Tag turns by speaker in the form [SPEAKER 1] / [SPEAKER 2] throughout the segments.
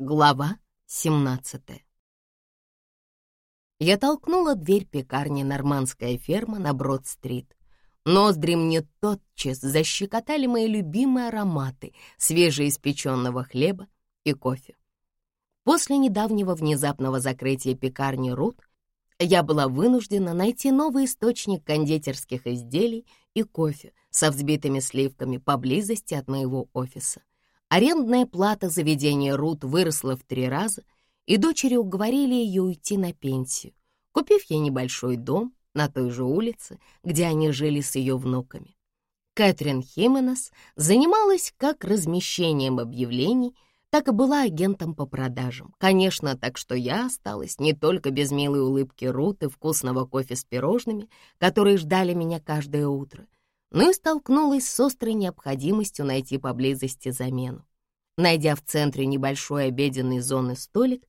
[SPEAKER 1] Глава 17 Я толкнула дверь пекарни «Нормандская ферма» на Брод-стрит. Ноздри мне тотчас защекотали мои любимые ароматы свежеиспеченного хлеба и кофе. После недавнего внезапного закрытия пекарни «Рут» я была вынуждена найти новый источник кондитерских изделий и кофе со взбитыми сливками поблизости от моего офиса — Арендная плата заведения Рут выросла в три раза, и дочери уговорили ее уйти на пенсию, купив ей небольшой дом на той же улице, где они жили с ее внуками. Кэтрин Хименес занималась как размещением объявлений, так и была агентом по продажам. Конечно, так что я осталась не только без милой улыбки Рут и вкусного кофе с пирожными, которые ждали меня каждое утро, но и столкнулась с острой необходимостью найти поблизости замену. Найдя в центре небольшой обеденной зоны столик,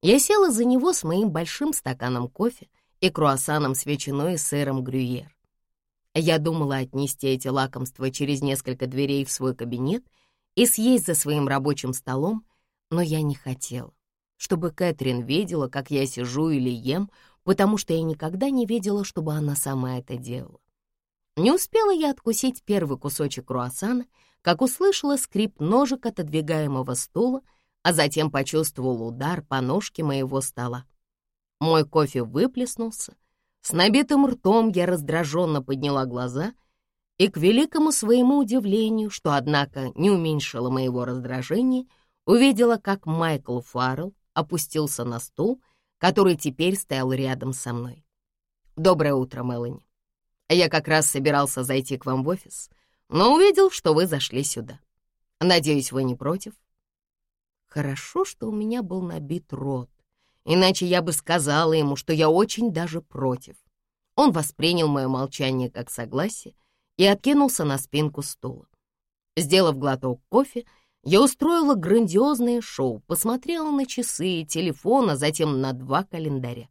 [SPEAKER 1] я села за него с моим большим стаканом кофе и круассаном с ветчиной и сыром грюйер. Я думала отнести эти лакомства через несколько дверей в свой кабинет и съесть за своим рабочим столом, но я не хотела, чтобы Кэтрин видела, как я сижу или ем, потому что я никогда не видела, чтобы она сама это делала. Не успела я откусить первый кусочек круассана, как услышала скрип ножек отодвигаемого стула, а затем почувствовал удар по ножке моего стола. Мой кофе выплеснулся. С набитым ртом я раздраженно подняла глаза и, к великому своему удивлению, что, однако, не уменьшило моего раздражения, увидела, как Майкл Фаррелл опустился на стул, который теперь стоял рядом со мной. «Доброе утро, Мелани. Я как раз собирался зайти к вам в офис, но увидел, что вы зашли сюда. Надеюсь, вы не против?» Хорошо, что у меня был набит рот, иначе я бы сказала ему, что я очень даже против. Он воспринял мое молчание как согласие и откинулся на спинку стула. Сделав глоток кофе, я устроила грандиозное шоу, посмотрела на часы и телефон, а затем на два календаря.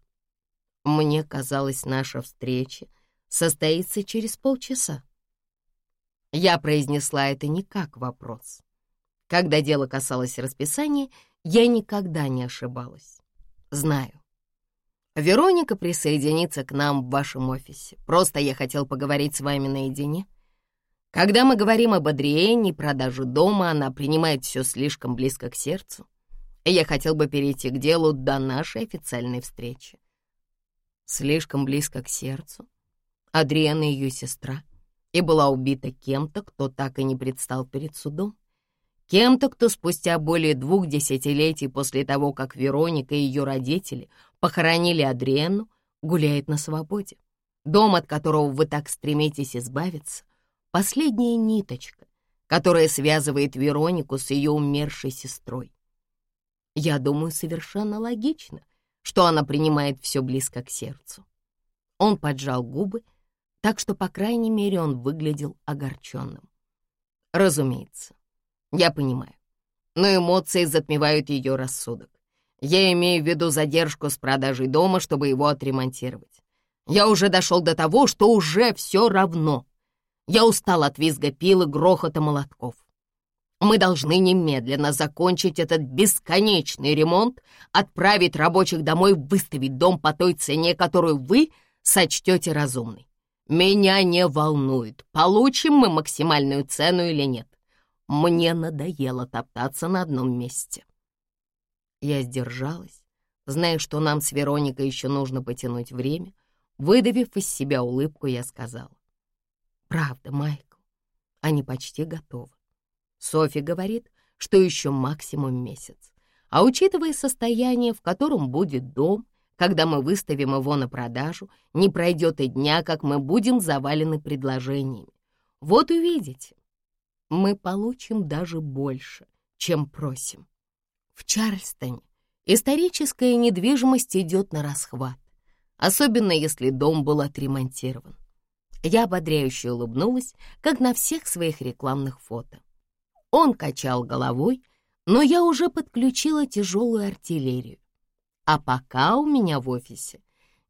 [SPEAKER 1] Мне казалось, наша встреча состоится через полчаса. Я произнесла это не как вопрос. Когда дело касалось расписания, я никогда не ошибалась. Знаю. Вероника присоединится к нам в вашем офисе. Просто я хотел поговорить с вами наедине. Когда мы говорим об Адриэне и продаже дома, она принимает все слишком близко к сердцу. И я хотел бы перейти к делу до нашей официальной встречи. Слишком близко к сердцу? Адриана ее сестра, и была убита кем-то, кто так и не предстал перед судом. Кем-то, кто спустя более двух десятилетий после того, как Вероника и ее родители похоронили Адриэну, гуляет на свободе. Дом, от которого вы так стремитесь избавиться, последняя ниточка, которая связывает Веронику с ее умершей сестрой. Я думаю, совершенно логично, что она принимает все близко к сердцу. Он поджал губы так что, по крайней мере, он выглядел огорченным. Разумеется, я понимаю, но эмоции затмевают ее рассудок. Я имею в виду задержку с продажей дома, чтобы его отремонтировать. Я уже дошел до того, что уже все равно. Я устал от визга пил и грохота молотков. Мы должны немедленно закончить этот бесконечный ремонт, отправить рабочих домой, выставить дом по той цене, которую вы сочтете разумной. Меня не волнует, получим мы максимальную цену или нет. Мне надоело топтаться на одном месте. Я сдержалась, зная, что нам с Вероникой еще нужно потянуть время. Выдавив из себя улыбку, я сказала. «Правда, Майкл, они почти готовы. Софи говорит, что еще максимум месяц. А учитывая состояние, в котором будет дом, когда мы выставим его на продажу, не пройдет и дня, как мы будем завалены предложениями. Вот увидите, мы получим даже больше, чем просим. В Чарльстоне историческая недвижимость идет на расхват, особенно если дом был отремонтирован. Я ободряюще улыбнулась, как на всех своих рекламных фото. Он качал головой, но я уже подключила тяжелую артиллерию. А пока у меня в офисе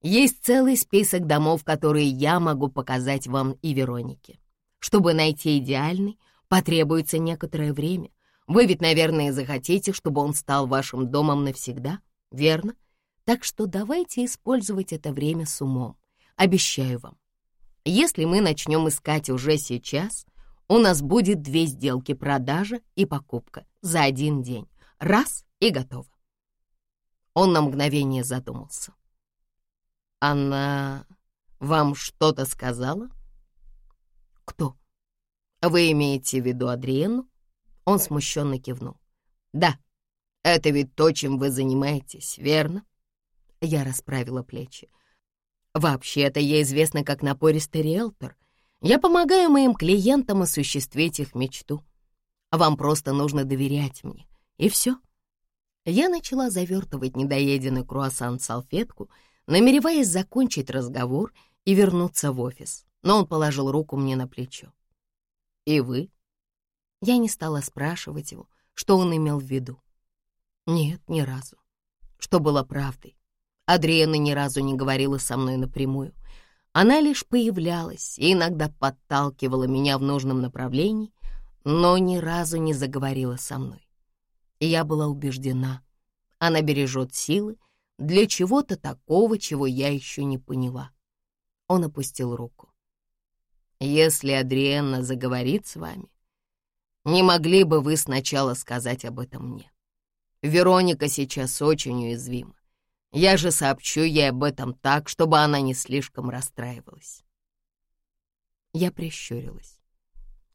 [SPEAKER 1] есть целый список домов, которые я могу показать вам и Веронике. Чтобы найти идеальный, потребуется некоторое время. Вы ведь, наверное, захотите, чтобы он стал вашим домом навсегда, верно? Так что давайте использовать это время с умом. Обещаю вам. Если мы начнем искать уже сейчас, у нас будет две сделки продажа и покупка за один день. Раз — и готово. Он на мгновение задумался. «Она вам что-то сказала?» «Кто?» «Вы имеете в виду Адриену?» Он смущенно кивнул. «Да, это ведь то, чем вы занимаетесь, верно?» Я расправила плечи. «Вообще-то я известна как напористый риэлтор. Я помогаю моим клиентам осуществить их мечту. Вам просто нужно доверять мне, и все». Я начала завертывать недоеденный круассан в салфетку, намереваясь закончить разговор и вернуться в офис, но он положил руку мне на плечо. «И вы?» Я не стала спрашивать его, что он имел в виду. Нет, ни разу. Что было правдой. Адриена ни разу не говорила со мной напрямую. Она лишь появлялась и иногда подталкивала меня в нужном направлении, но ни разу не заговорила со мной. И я была убеждена, она бережет силы для чего-то такого, чего я еще не поняла. Он опустил руку. «Если Адриенна заговорит с вами, не могли бы вы сначала сказать об этом мне? Вероника сейчас очень уязвима. Я же сообщу ей об этом так, чтобы она не слишком расстраивалась». Я прищурилась.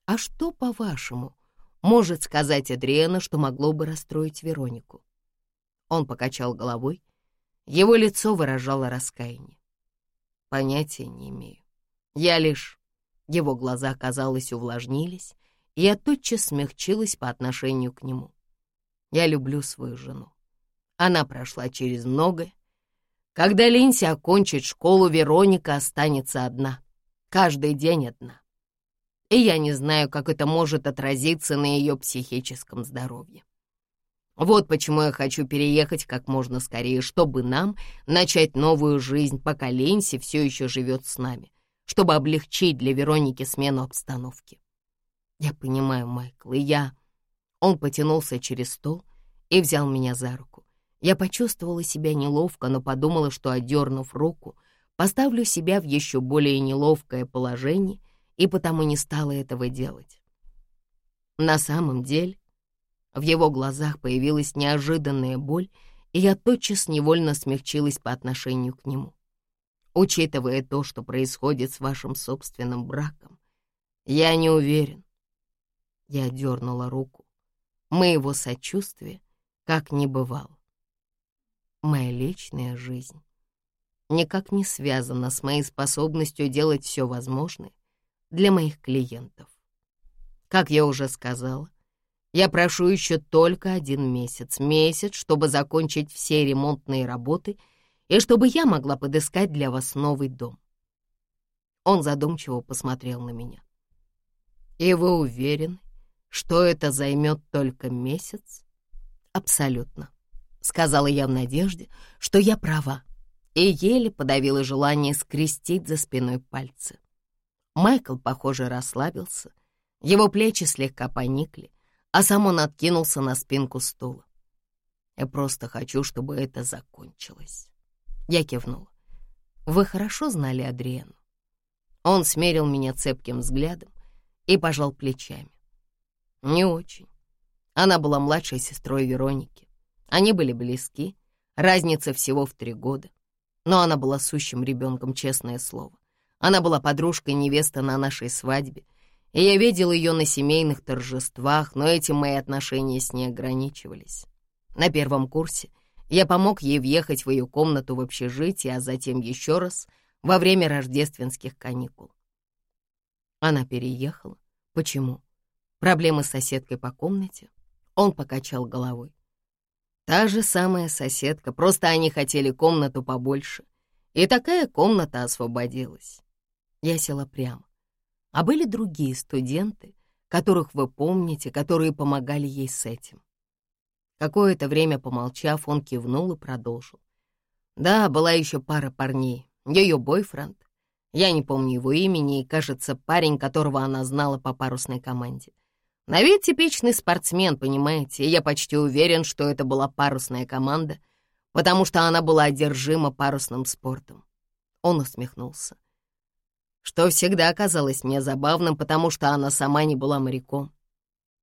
[SPEAKER 1] «А что, по-вашему, может сказать Адриена, что могло бы расстроить Веронику?» Он покачал головой. Его лицо выражало раскаяние. Понятия не имею. Я лишь... Его глаза, казалось, увлажнились, и я тотчас смягчилась по отношению к нему. Я люблю свою жену. Она прошла через многое. Когда Линси окончит школу, Вероника останется одна. Каждый день одна. И я не знаю, как это может отразиться на ее психическом здоровье. Вот почему я хочу переехать как можно скорее, чтобы нам начать новую жизнь, пока Ленси все еще живет с нами, чтобы облегчить для Вероники смену обстановки. Я понимаю, Майкл, и я... Он потянулся через стол и взял меня за руку. Я почувствовала себя неловко, но подумала, что, отдернув руку, поставлю себя в еще более неловкое положение, и потому не стала этого делать. На самом деле, в его глазах появилась неожиданная боль, и я тотчас невольно смягчилась по отношению к нему. Учитывая то, что происходит с вашим собственным браком, я не уверен. Я дернула руку. Моего сочувствия как не бывало. Моя личная жизнь никак не связана с моей способностью делать все возможное для моих клиентов. Как я уже сказала, я прошу еще только один месяц. Месяц, чтобы закончить все ремонтные работы и чтобы я могла подыскать для вас новый дом. Он задумчиво посмотрел на меня. «И вы уверены, что это займет только месяц?» «Абсолютно», — сказала я в надежде, что я права, и еле подавила желание скрестить за спиной пальцы. Майкл, похоже, расслабился, его плечи слегка поникли, а сам он откинулся на спинку стула. «Я просто хочу, чтобы это закончилось». Я кивнула. «Вы хорошо знали Адриену?» Он смерил меня цепким взглядом и пожал плечами. «Не очень. Она была младшей сестрой Вероники. Они были близки, разница всего в три года. Но она была сущим ребенком, честное слово. Она была подружкой невесты на нашей свадьбе, и я видел ее на семейных торжествах, но этим мои отношения с ней ограничивались. На первом курсе я помог ей въехать в ее комнату в общежитие, а затем еще раз во время рождественских каникул. Она переехала. Почему? Проблемы с соседкой по комнате? Он покачал головой. Та же самая соседка, просто они хотели комнату побольше. И такая комната освободилась. Я села прямо. А были другие студенты, которых вы помните, которые помогали ей с этим. Какое-то время помолчав, он кивнул и продолжил. Да, была еще пара парней, ее бойфренд. Я не помню его имени, и, кажется, парень, которого она знала по парусной команде. На вид типичный спортсмен, понимаете, я почти уверен, что это была парусная команда, потому что она была одержима парусным спортом. Он усмехнулся. Что всегда казалось мне забавным, потому что она сама не была моряком.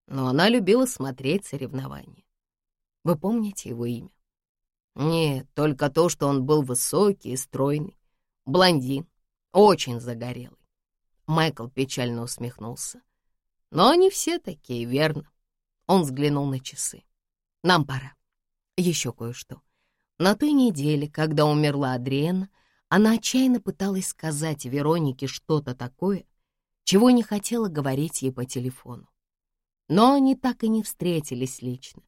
[SPEAKER 1] Но она любила смотреть соревнования. Вы помните его имя? Нет, только то, что он был высокий и стройный, блондин, очень загорелый. Майкл печально усмехнулся. Но они все такие, верно? Он взглянул на часы. Нам пора. Еще кое-что. На той неделе, когда умерла Адриена, она отчаянно пыталась сказать Веронике что-то такое, чего не хотела говорить ей по телефону. Но они так и не встретились лично.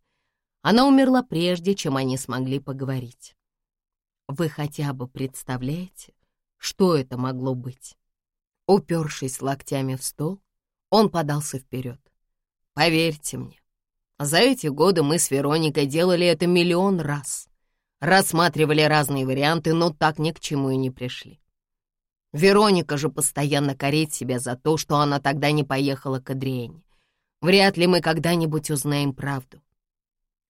[SPEAKER 1] Она умерла прежде, чем они смогли поговорить. Вы хотя бы представляете, что это могло быть? Упершись локтями в стол, он подался вперед. «Поверьте мне, за эти годы мы с Вероникой делали это миллион раз. Рассматривали разные варианты, но так ни к чему и не пришли. Вероника же постоянно корит себя за то, что она тогда не поехала к Адриэне. Вряд ли мы когда-нибудь узнаем правду.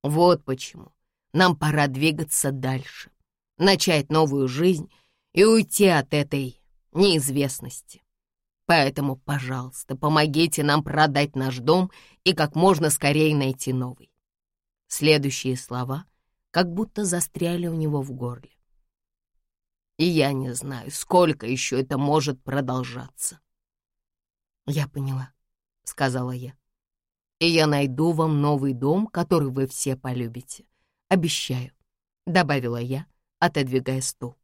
[SPEAKER 1] Вот почему нам пора двигаться дальше, начать новую жизнь и уйти от этой неизвестности. Поэтому, пожалуйста, помогите нам продать наш дом и как можно скорее найти новый. Следующие слова как будто застряли у него в горле. И я не знаю, сколько еще это может продолжаться. «Я поняла», — сказала я. «И я найду вам новый дом, который вы все полюбите. Обещаю», — добавила я, отодвигая стул.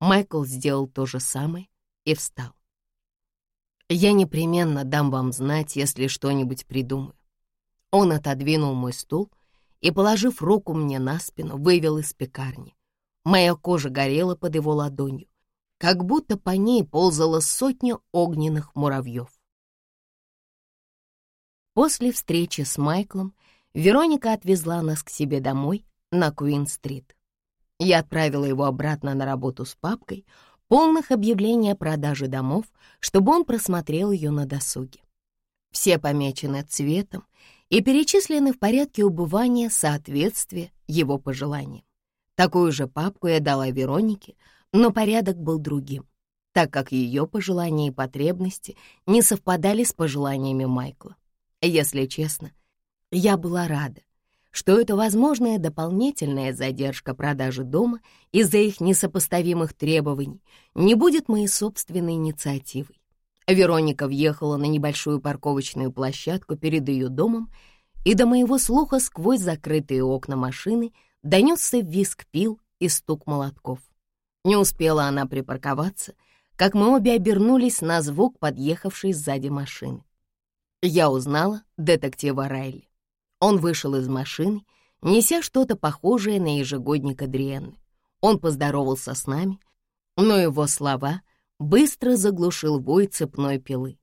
[SPEAKER 1] Майкл сделал то же самое и встал. Я непременно дам вам знать, если что-нибудь придумаю. Он отодвинул мой стул и, положив руку мне на спину, вывел из пекарни. Моя кожа горела под его ладонью, как будто по ней ползала сотня огненных муравьев. После встречи с Майклом Вероника отвезла нас к себе домой на Куин-стрит. Я отправила его обратно на работу с папкой — полных объявлений о продаже домов, чтобы он просмотрел ее на досуге. Все помечены цветом и перечислены в порядке убывания соответствия его пожеланиям. Такую же папку я дала Веронике, но порядок был другим, так как ее пожелания и потребности не совпадали с пожеланиями Майкла. Если честно, я была рада, что это возможная дополнительная задержка продажи дома из-за их несопоставимых требований не будет моей собственной инициативой. Вероника въехала на небольшую парковочную площадку перед ее домом, и до моего слуха сквозь закрытые окна машины донесся визг пил и стук молотков. Не успела она припарковаться, как мы обе обернулись на звук подъехавшей сзади машины. Я узнала детектива Райли. Он вышел из машины, неся что-то похожее на ежегодник Адриенны. Он поздоровался с нами, но его слова быстро заглушил вой цепной пилы.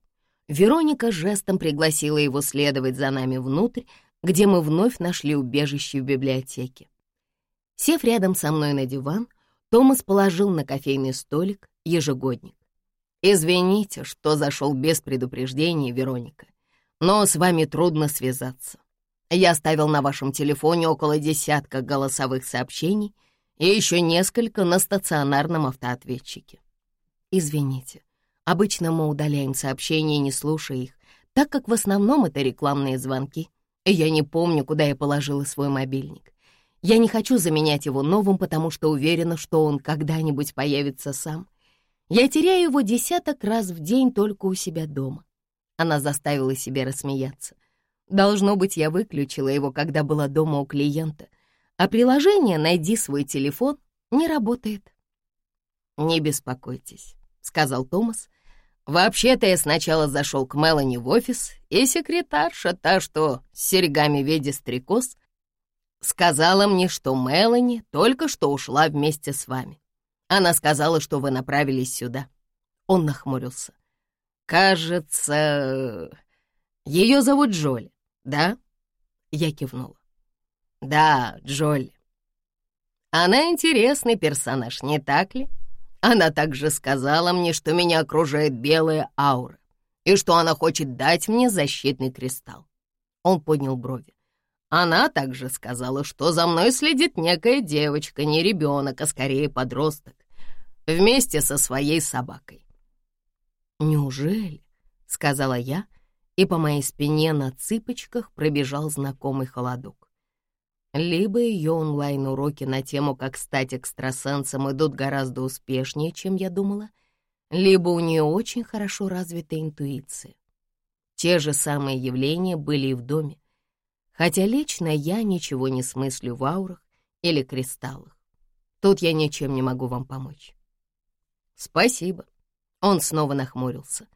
[SPEAKER 1] Вероника жестом пригласила его следовать за нами внутрь, где мы вновь нашли убежище в библиотеке. Сев рядом со мной на диван, Томас положил на кофейный столик ежегодник. «Извините, что зашел без предупреждения, Вероника, но с вами трудно связаться. Я оставил на вашем телефоне около десятка голосовых сообщений и еще несколько на стационарном автоответчике. Извините, обычно мы удаляем сообщения, не слушая их, так как в основном это рекламные звонки, и я не помню, куда я положила свой мобильник. Я не хочу заменять его новым, потому что уверена, что он когда-нибудь появится сам. Я теряю его десяток раз в день только у себя дома. Она заставила себя рассмеяться. Должно быть, я выключила его, когда была дома у клиента, а приложение «Найди свой телефон» не работает. «Не беспокойтесь», — сказал Томас. «Вообще-то я сначала зашел к Мелани в офис, и секретарша, та, что с серьгами в виде стрекоз, сказала мне, что Мелани только что ушла вместе с вами. Она сказала, что вы направились сюда». Он нахмурился. «Кажется, ее зовут Джоли. «Да?» — я кивнула. «Да, Джоли. Она интересный персонаж, не так ли? Она также сказала мне, что меня окружает белая аура и что она хочет дать мне защитный кристалл. Он поднял брови. Она также сказала, что за мной следит некая девочка, не ребенок, а скорее подросток, вместе со своей собакой. «Неужели?» — сказала я, и по моей спине на цыпочках пробежал знакомый холодок. Либо ее онлайн-уроки на тему «Как стать экстрасенсом» идут гораздо успешнее, чем я думала, либо у нее очень хорошо развита интуиция. Те же самые явления были и в доме, хотя лично я ничего не смыслю в аурах или кристаллах. Тут я ничем не могу вам помочь. Спасибо. Он снова нахмурился.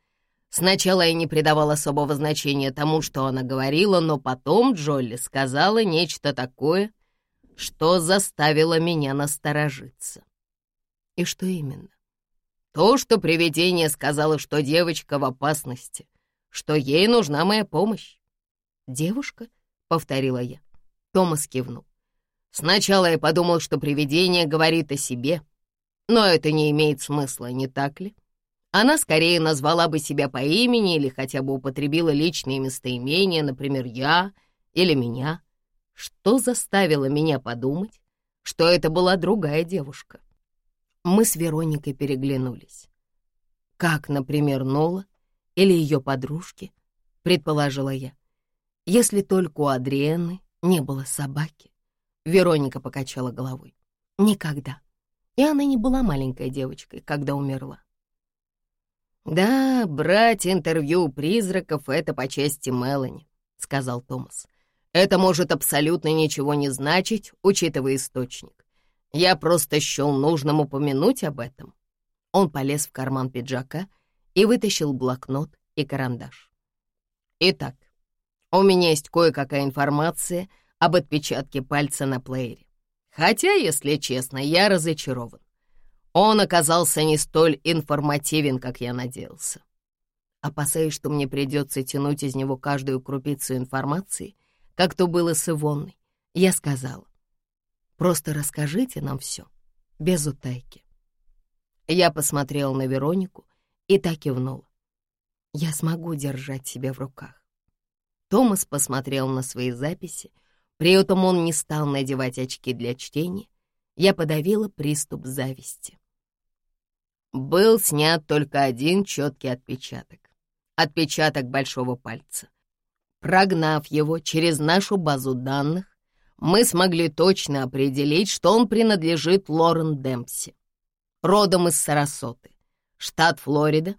[SPEAKER 1] Сначала я не придавал особого значения тому, что она говорила, но потом Джолли сказала нечто такое, что заставило меня насторожиться. И что именно? То, что привидение сказала, что девочка в опасности, что ей нужна моя помощь. Девушка? повторила я. Томас кивнул. Сначала я подумал, что привидение говорит о себе, но это не имеет смысла, не так ли? Она скорее назвала бы себя по имени или хотя бы употребила личные местоимения, например, «я» или «меня», что заставило меня подумать, что это была другая девушка. Мы с Вероникой переглянулись. Как, например, Нола или ее подружки, предположила я. Если только у Адриэны не было собаки. Вероника покачала головой. Никогда. И она не была маленькой девочкой, когда умерла. «Да, брать интервью у призраков — это по части Мелани», — сказал Томас. «Это может абсолютно ничего не значить, учитывая источник. Я просто счел нужным упомянуть об этом». Он полез в карман пиджака и вытащил блокнот и карандаш. «Итак, у меня есть кое-какая информация об отпечатке пальца на плеере. Хотя, если честно, я разочарован. Он оказался не столь информативен, как я надеялся. Опасаясь, что мне придется тянуть из него каждую крупицу информации, как то было с Ивонной, я сказала, «Просто расскажите нам все, без утайки». Я посмотрела на Веронику и так кивнула. «Я смогу держать себя в руках. Томас посмотрел на свои записи, при этом он не стал надевать очки для чтения. Я подавила приступ зависти. Был снят только один четкий отпечаток. Отпечаток большого пальца. Прогнав его через нашу базу данных, мы смогли точно определить, что он принадлежит Лорен Демпси, родом из Сарасоты, штат Флорида,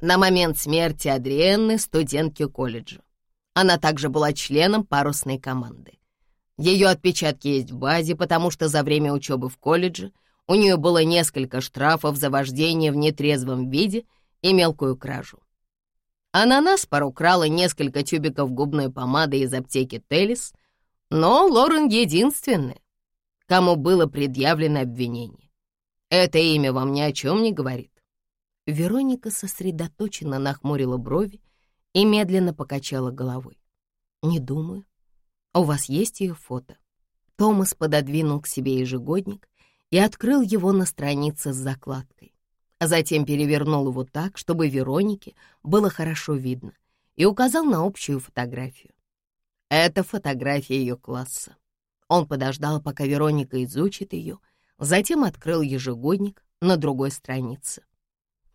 [SPEAKER 1] на момент смерти Адриенны, студентки колледжа. Она также была членом парусной команды. Ее отпечатки есть в базе, потому что за время учебы в колледже у нее было несколько штрафов за вождение в нетрезвом виде и мелкую кражу. Она нас украла несколько тюбиков губной помады из аптеки Телис, но Лорен единственная, кому было предъявлено обвинение. Это имя вам ни о чем не говорит. Вероника сосредоточенно нахмурила брови и медленно покачала головой. «Не думаю. У вас есть ее фото?» Томас пододвинул к себе ежегодник и открыл его на странице с закладкой. А затем перевернул его так, чтобы Веронике было хорошо видно, и указал на общую фотографию. Это фотография ее класса. Он подождал, пока Вероника изучит ее, затем открыл ежегодник на другой странице.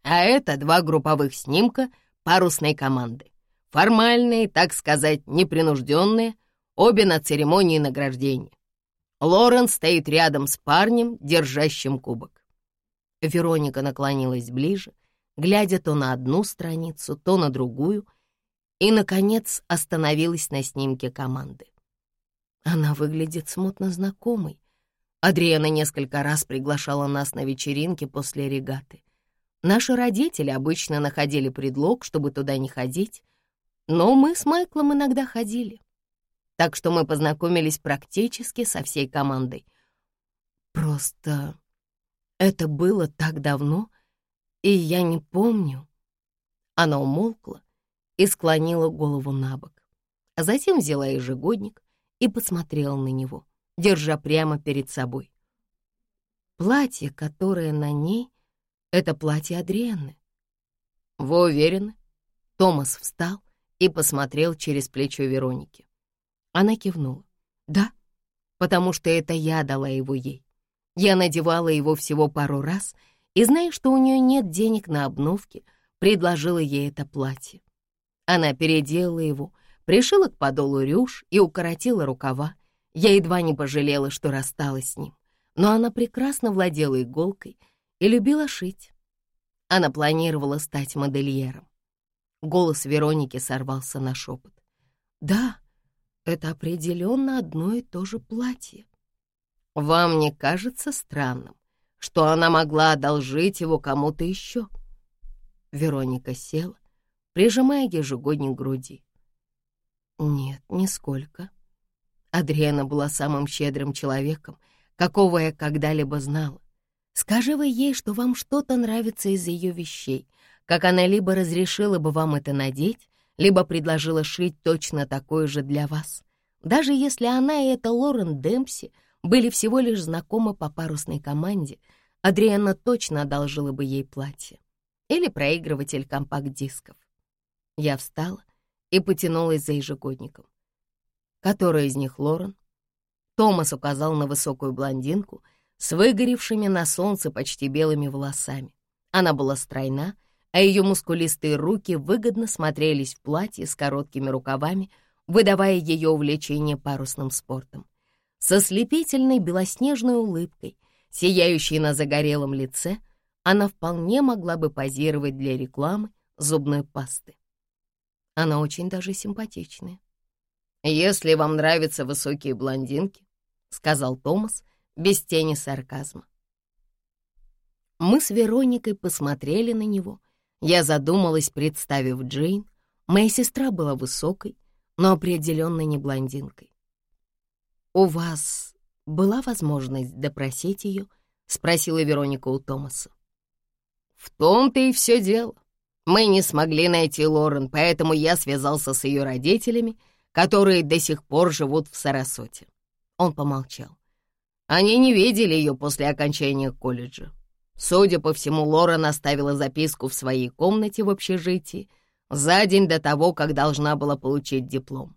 [SPEAKER 1] А это два групповых снимка — парусной команды. Формальные, так сказать, непринужденные, обе на церемонии награждения. Лорен стоит рядом с парнем, держащим кубок. Вероника наклонилась ближе, глядя то на одну страницу, то на другую, и, наконец, остановилась на снимке команды. Она выглядит смутно знакомой. Адриана несколько раз приглашала нас на вечеринки после регаты. Наши родители обычно находили предлог, чтобы туда не ходить, но мы с Майклом иногда ходили. Так что мы познакомились практически со всей командой. Просто это было так давно, и я не помню. Она умолкла и склонила голову на бок, а затем взяла ежегодник и посмотрела на него, держа прямо перед собой. Платье, которое на ней, это платье Адрианы. Вы уверены? Томас встал и посмотрел через плечо Вероники. Она кивнула. «Да, потому что это я дала его ей. Я надевала его всего пару раз, и, зная, что у нее нет денег на обновки, предложила ей это платье. Она переделала его, пришила к подолу рюш и укоротила рукава. Я едва не пожалела, что рассталась с ним, но она прекрасно владела иголкой и любила шить. Она планировала стать модельером. Голос Вероники сорвался на шепот. «Да, это определенно одно и то же платье. Вам не кажется странным, что она могла одолжить его кому-то еще?» Вероника села, прижимая ежегодник к груди. «Нет, нисколько. Адриана была самым щедрым человеком, какого я когда-либо знала. Скажи вы ей, что вам что-то нравится из ее вещей, как она либо разрешила бы вам это надеть, либо предложила шить точно такое же для вас. Даже если она и это Лорен Демпси были всего лишь знакомы по парусной команде, Адриана точно одолжила бы ей платье или проигрыватель компакт-дисков. Я встала и потянулась за ежегодником. Которая из них Лорен? Томас указал на высокую блондинку с выгоревшими на солнце почти белыми волосами. Она была стройна, а ее мускулистые руки выгодно смотрелись в платье с короткими рукавами, выдавая ее увлечение парусным спортом. Со слепительной белоснежной улыбкой, сияющей на загорелом лице, она вполне могла бы позировать для рекламы зубной пасты. Она очень даже симпатичная. «Если вам нравятся высокие блондинки», — сказал Томас без тени сарказма. Мы с Вероникой посмотрели на него. Я задумалась, представив Джейн. Моя сестра была высокой, но определенно не блондинкой. «У вас была возможность допросить ее?» — спросила Вероника у Томаса. «В том-то и все дело. Мы не смогли найти Лорен, поэтому я связался с ее родителями, которые до сих пор живут в Сарасоте». Он помолчал. Они не видели ее после окончания колледжа. Судя по всему, Лорен оставила записку в своей комнате в общежитии за день до того, как должна была получить диплом.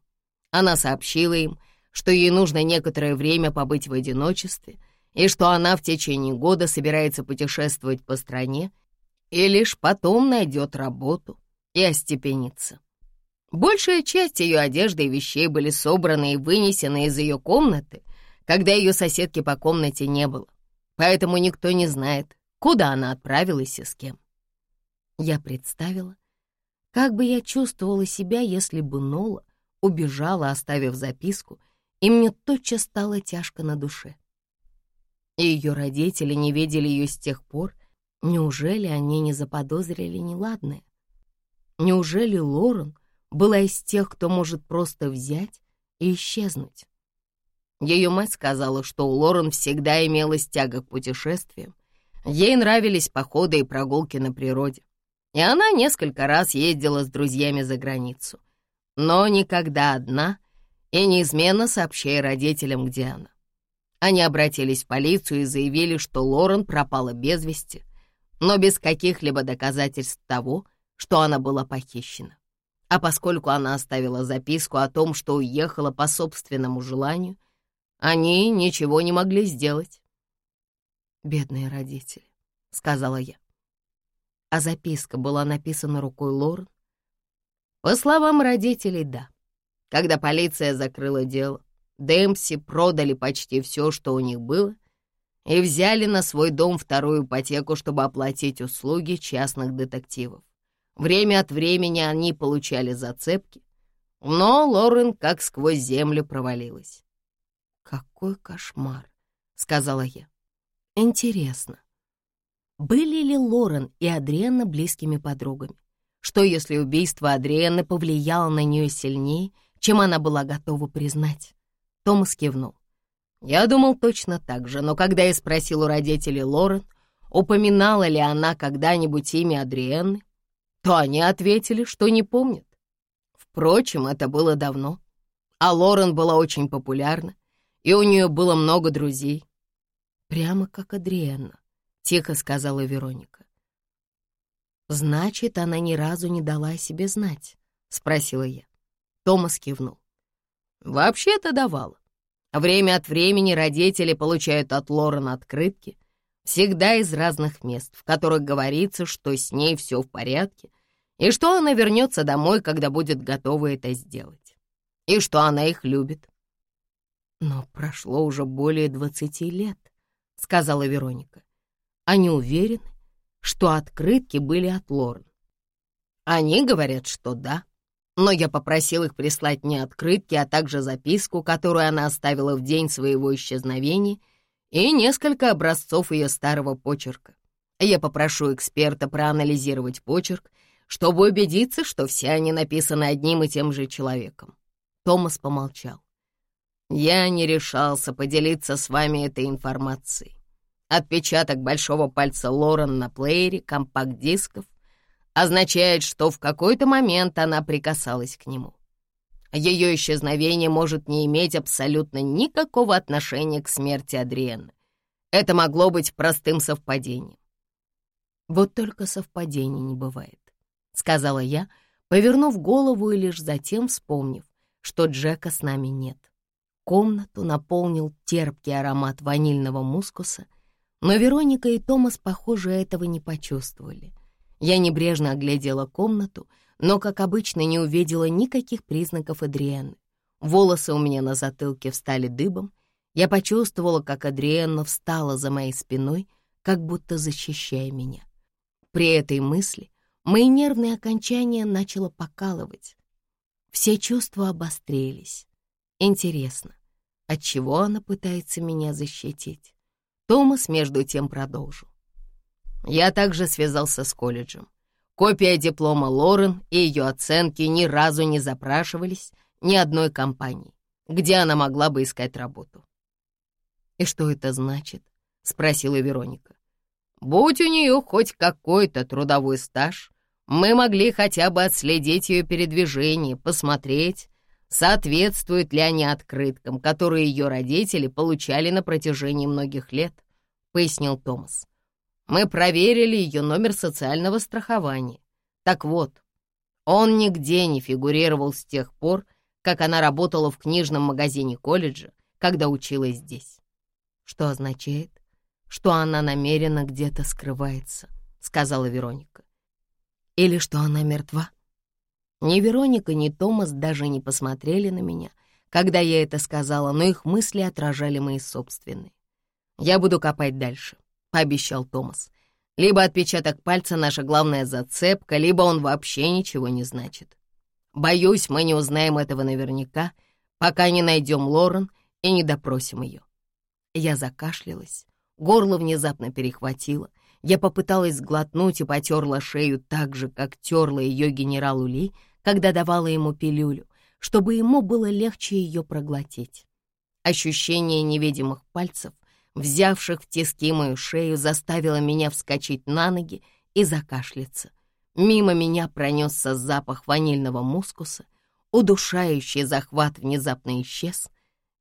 [SPEAKER 1] Она сообщила им, что ей нужно некоторое время побыть в одиночестве и что она в течение года собирается путешествовать по стране и лишь потом найдет работу и остепенится. Большая часть ее одежды и вещей были собраны и вынесены из ее комнаты, когда ее соседки по комнате не было, поэтому никто не знает, куда она отправилась и с кем. Я представила, как бы я чувствовала себя, если бы Нола убежала, оставив записку, и мне тотчас стало тяжко на душе. И ее родители не видели ее с тех пор. Неужели они не заподозрили неладное? Неужели Лорен была из тех, кто может просто взять и исчезнуть? Ее мать сказала, что у Лорен всегда имелась тяга к путешествиям. Ей нравились походы и прогулки на природе. И она несколько раз ездила с друзьями за границу. Но никогда одна и неизменно сообщая родителям, где она. Они обратились в полицию и заявили, что Лорен пропала без вести, но без каких-либо доказательств того, что она была похищена. А поскольку она оставила записку о том, что уехала по собственному желанию, они ничего не могли сделать. «Бедные родители», — сказала я. А записка была написана рукой Лорен? По словам родителей, да. Когда полиция закрыла дело, Дэмпси продали почти все, что у них было, и взяли на свой дом вторую ипотеку, чтобы оплатить услуги частных детективов. Время от времени они получали зацепки, но Лорен как сквозь землю провалилась. «Какой кошмар!» — сказала я. «Интересно, были ли Лорен и Адриана близкими подругами? Что, если убийство Адрианы повлияло на нее сильнее, чем она была готова признать. Томас кивнул. Я думал точно так же, но когда я спросил у родителей Лорен, упоминала ли она когда-нибудь имя Адриэнны, то они ответили, что не помнят. Впрочем, это было давно, а Лорен была очень популярна, и у нее было много друзей. «Прямо как Адриэнна», — тихо сказала Вероника. «Значит, она ни разу не дала о себе знать», — спросила я. Томас кивнул. «Вообще-то давала. Время от времени родители получают от Лорен открытки, всегда из разных мест, в которых говорится, что с ней все в порядке, и что она вернется домой, когда будет готова это сделать, и что она их любит. «Но прошло уже более двадцати лет», — сказала Вероника. «Они уверены, что открытки были от Лорен?» «Они говорят, что да», но я попросил их прислать мне открытки, а также записку, которую она оставила в день своего исчезновения, и несколько образцов ее старого почерка. Я попрошу эксперта проанализировать почерк, чтобы убедиться, что все они написаны одним и тем же человеком. Томас помолчал. Я не решался поделиться с вами этой информацией. Отпечаток большого пальца Лорен на плеере компакт-дисков означает, что в какой-то момент она прикасалась к нему. Ее исчезновение может не иметь абсолютно никакого отношения к смерти Адриэны. Это могло быть простым совпадением. «Вот только совпадений не бывает», — сказала я, повернув голову и лишь затем вспомнив, что Джека с нами нет. Комнату наполнил терпкий аромат ванильного мускуса, но Вероника и Томас, похоже, этого не почувствовали. Я небрежно оглядела комнату, но, как обычно, не увидела никаких признаков Адриэны. Волосы у меня на затылке встали дыбом. Я почувствовала, как Адриэнна встала за моей спиной, как будто защищая меня. При этой мысли мои нервные окончания начало покалывать. Все чувства обострились. Интересно, от чего она пытается меня защитить? Томас между тем продолжил. Я также связался с колледжем. Копия диплома Лорен и ее оценки ни разу не запрашивались ни одной компании, где она могла бы искать работу. «И что это значит?» — спросила Вероника. «Будь у нее хоть какой-то трудовой стаж, мы могли хотя бы отследить ее передвижение, посмотреть, соответствуют ли они открыткам, которые ее родители получали на протяжении многих лет», — пояснил Томас. Мы проверили ее номер социального страхования. Так вот, он нигде не фигурировал с тех пор, как она работала в книжном магазине колледжа, когда училась здесь. Что означает, что она намеренно где-то скрывается, сказала Вероника. Или что она мертва? Ни Вероника, ни Томас даже не посмотрели на меня, когда я это сказала, но их мысли отражали мои собственные. Я буду копать дальше. — пообещал Томас. «Либо отпечаток пальца — наша главная зацепка, либо он вообще ничего не значит. Боюсь, мы не узнаем этого наверняка, пока не найдем Лорен и не допросим ее». Я закашлялась, горло внезапно перехватило. Я попыталась сглотнуть и потерла шею так же, как терла ее генералу Ли, когда давала ему пилюлю, чтобы ему было легче ее проглотить. Ощущение невидимых пальцев взявших в тиски мою шею, заставила меня вскочить на ноги и закашляться. Мимо меня пронесся запах ванильного мускуса, удушающий захват внезапно исчез.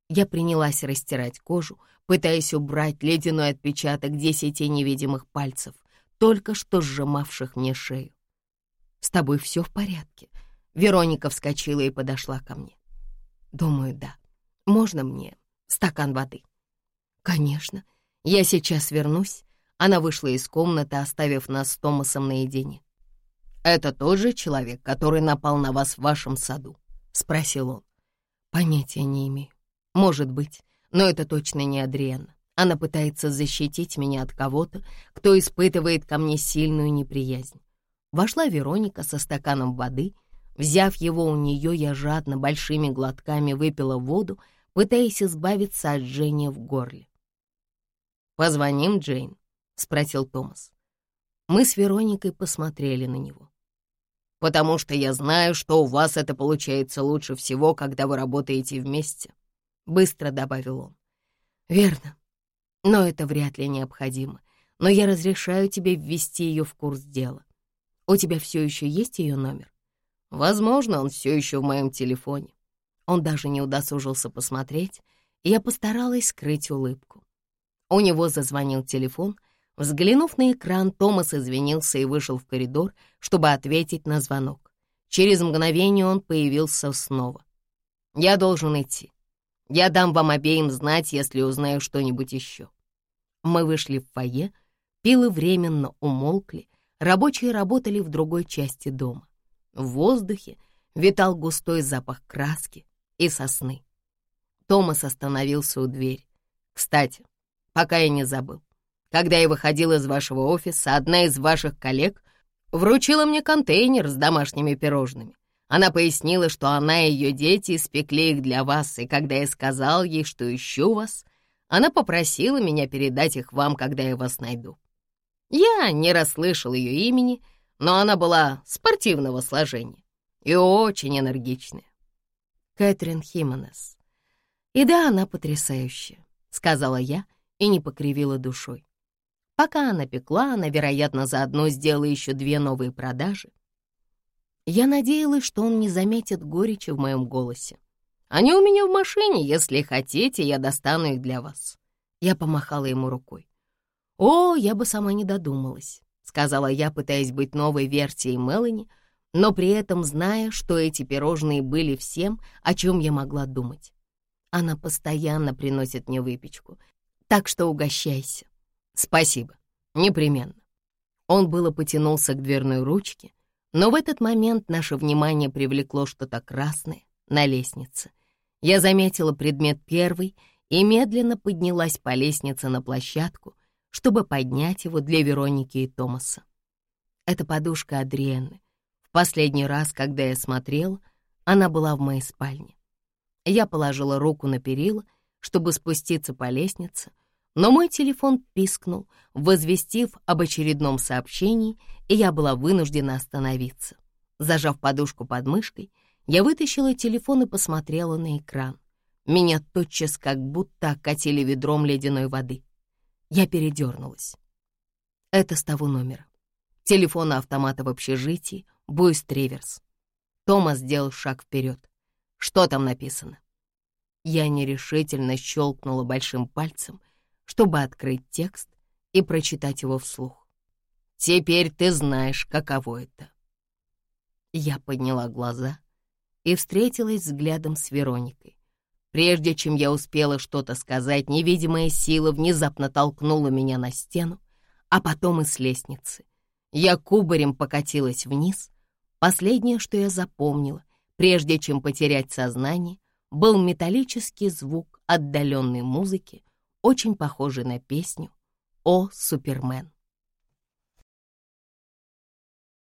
[SPEAKER 1] Я принялась растирать кожу, пытаясь убрать ледяной отпечаток десяти невидимых пальцев, только что сжимавших мне шею. «С тобой все в порядке?» Вероника вскочила и подошла ко мне. «Думаю, да. Можно мне стакан воды?» «Конечно. Я сейчас вернусь». Она вышла из комнаты, оставив нас с Томасом наедине. «Это тот же человек, который напал на вас в вашем саду?» — спросил он. «Понятия не имею. Может быть, но это точно не Адриана. Она пытается защитить меня от кого-то, кто испытывает ко мне сильную неприязнь. Вошла Вероника со стаканом воды. Взяв его у нее, я жадно большими глотками выпила воду, пытаясь избавиться от жжения в горле. «Позвоним, Джейн?» — спросил Томас. Мы с Вероникой посмотрели на него. «Потому что я знаю, что у вас это получается лучше всего, когда вы работаете вместе», — быстро добавил он. «Верно. Но это вряд ли необходимо. Но я разрешаю тебе ввести ее в курс дела. У тебя все еще есть ее номер?» «Возможно, он все еще в моем телефоне». Он даже не удосужился посмотреть, и я постаралась скрыть улыбку. У него зазвонил телефон. Взглянув на экран, Томас извинился и вышел в коридор, чтобы ответить на звонок. Через мгновение он появился снова. «Я должен идти. Я дам вам обеим знать, если узнаю что-нибудь еще». Мы вышли в фойе, пилы временно умолкли, рабочие работали в другой части дома. В воздухе витал густой запах краски и сосны. Томас остановился у двери. «Кстати, пока я не забыл, когда я выходил из вашего офиса, одна из ваших коллег вручила мне контейнер с домашними пирожными. Она пояснила, что она и ее дети испекли их для вас, и когда я сказал ей, что ищу вас, она попросила меня передать их вам, когда я вас найду. Я не расслышал ее имени, но она была спортивного сложения и очень энергичная. Кэтрин Хименес. И да, она потрясающая, сказала я и не покривила душой. Пока она пекла, она, вероятно, заодно сделала еще две новые продажи. Я надеялась, что он не заметит горечи в моем голосе. Они у меня в машине, если хотите, я достану их для вас. Я помахала ему рукой. О, я бы сама не додумалась, сказала я, пытаясь быть новой версией Мелани, но при этом зная, что эти пирожные были всем, о чем я могла думать. Она постоянно приносит мне выпечку, так что угощайся. Спасибо, непременно. Он было потянулся к дверной ручке, но в этот момент наше внимание привлекло что-то красное на лестнице. Я заметила предмет первый и медленно поднялась по лестнице на площадку, чтобы поднять его для Вероники и Томаса. Это подушка Адриэнны. В последний раз, когда я смотрела, она была в моей спальне. Я положила руку на перила, чтобы спуститься по лестнице, но мой телефон пискнул, возвестив об очередном сообщении, и я была вынуждена остановиться. Зажав подушку под мышкой, я вытащила телефон и посмотрела на экран. Меня тотчас как будто окатили ведром ледяной воды. Я передернулась. Это с того номера. Телефона автомата в общежитии, Буйс Триверс. Томас сделал шаг вперед. Что там написано? Я нерешительно щелкнула большим пальцем, чтобы открыть текст и прочитать его вслух. «Теперь ты знаешь, каково это». Я подняла глаза и встретилась взглядом с Вероникой. Прежде чем я успела что-то сказать, невидимая сила внезапно толкнула меня на стену, а потом и с лестницы. Я кубарем покатилась вниз. Последнее, что я запомнила, прежде чем потерять сознание, был металлический звук отдаленной музыки, очень похожий на песню «О, Супермен».